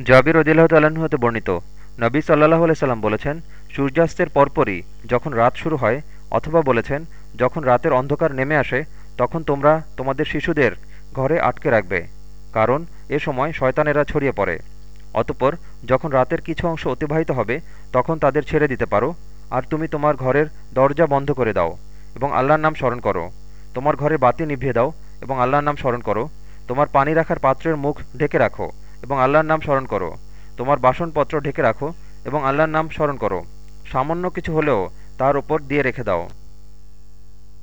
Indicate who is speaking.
Speaker 1: জাবির রদিল্লাহ তাল্লাহ্ন হতে বর্ণিত, নবী সাল্লাহ সাল্লাম বলেছেন, সূর্যাস্তের পরপরই যখন রাত শুরু হয়, অথবা বলেছেন, যখন রাতের অন্ধকার নেমে আসে, তখন তোমরা তোমাদের শিশুদের ঘরে আটকে রাখবে, কারণ এ সময় শয়তানেরা ছড়িয়ে পড়ে। অতপর যখন রাতের কিছু অংশ অতিবাহিত হবে, তখন তাদের ছেড়ে দিতে পারো, আর তুমি তোমার ঘরের দরজা বন্ধ করে দাও, এবং আল্লাহর নাম স্মরণ করো। তোমার ঘরে বাতি নিভিয়ে দাও, এবং আল্লাহর নাম স্মরণ করো। তোমার পানি রাখার পাত্রের মুখ ঢেকে রাখো। এবং আল্লাহর নাম স্মরণ করো। তোমার বাসনপত্র ঢেকে রাখো এবং আল্লাহর নাম স্মরণ করো। সামান্য কিছু হলেও তার উপর দিয়ে রেখে দাও।